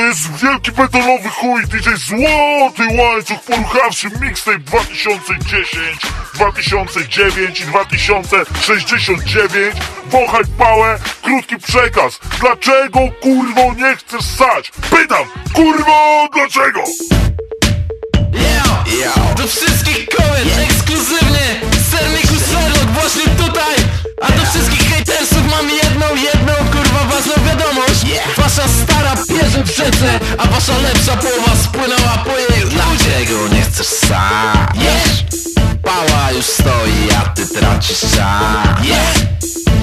To jest wielki betonowy chuj, DJ Złoty Łańcuch, poruchawszy mixtape 2010, 2009 i 2069. Wąchaj pałę, krótki przekaz. Dlaczego kurwo nie chcesz sać? Pytam, kurwo, dlaczego? Yo. Do wszystkich koment ekskluzywnie Sermiku Serlok właśnie tutaj A do wszystkich hatersów mam jedną, jedną kurwa ważną wiadomość Wasza stara A wasza lepsza połowa spłynęła po jej Dlaczego nie chcesz sam? Pała już stoi, a ty tracisz czas.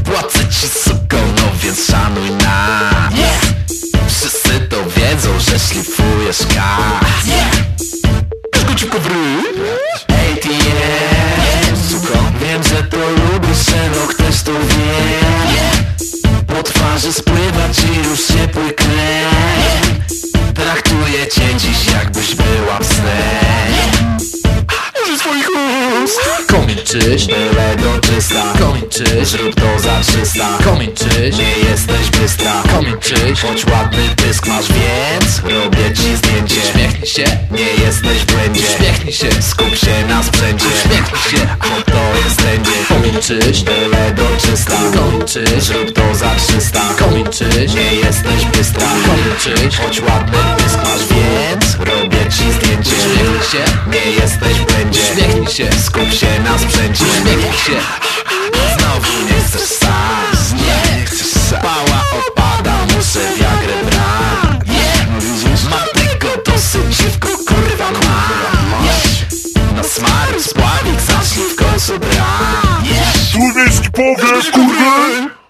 Płacę ci suką, no więc szanuj nas. Wszyscy to wiedzą, że szlifujesz kas dziś jakbyś była psem Użyj swoich ust. Kończysz, Byle do czysta. Kończysz, Zrób to za 300 kończysz, Nie jesteś bystra. Kończysz Choć ładny pysk masz, więc Robię ci zdjęcie. Uśmiechnij się, Nie jesteś w błędzie. Uśmiechnij się, Skup się na sprzęcie. Uśmiechnij się. Bo to jest będzie Kończysz, Byle do czysta kończysz, Zrób to za 300 kończysz, Nie jesteś bystra. Kończysz, Choć ładny się, Nie jesteś w błędzie uśmiechnij się, Skup się na sprzęcie. Uśmiechnij się, Znowu nie chcesz sam Nie. Chcesz sam Pała opada, muszę wiagrę brać Mam tego dosyć, dziwko kurwa masz Na smaru spławik zacznij w końcu brać. Trójmiejski powiew, kurwa!